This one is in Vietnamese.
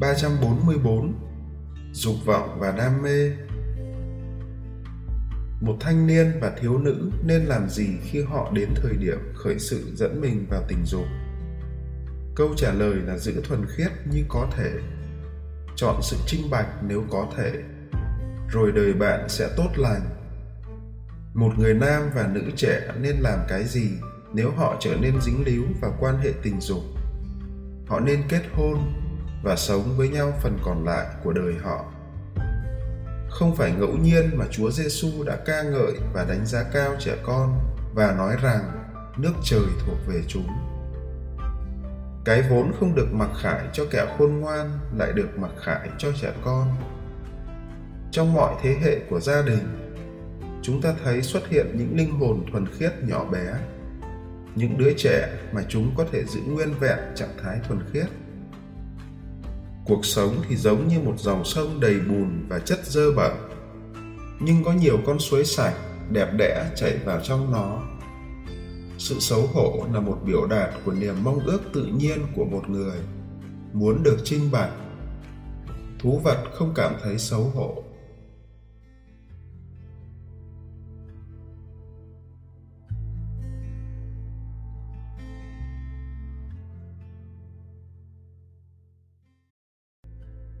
344 Dục vọng và đam mê Một thanh niên và thiếu nữ nên làm gì khi họ đến thời điểm khởi sự dẫn mình vào tình dục? Câu trả lời là giữ thuần khiết như có thể, chọn sự trinh bạch nếu có thể, rồi đời bạn sẽ tốt lành. Một người nam và nữ trẻ nên làm cái gì nếu họ trở nên dính líu vào quan hệ tình dục? Họ nên kết hôn và sống với nhau phần còn lại của đời họ. Không phải ngẫu nhiên mà Chúa Giêsu đã ca ngợi và đánh giá cao trẻ con và nói rằng nước trời thuộc về chúng. Cái vốn không được mặc khải cho kẻ khôn ngoan lại được mặc khải cho trẻ con. Trong mọi thế hệ của gia đình, chúng ta thấy xuất hiện những linh hồn thuần khiết nhỏ bé, những đứa trẻ mà chúng có thể giữ nguyên vẹn trạng thái thuần khiết cuộc sống thì giống như một dòng sông đầy bùn và chất dơ bẩn, nhưng có nhiều con suối sạch, đẹp đẽ chảy vào trong nó. Sự xấu hổ là một biểu đạt của niềm mong ước tự nhiên của một người muốn được trinh bạch thú vật không cảm thấy xấu hổ.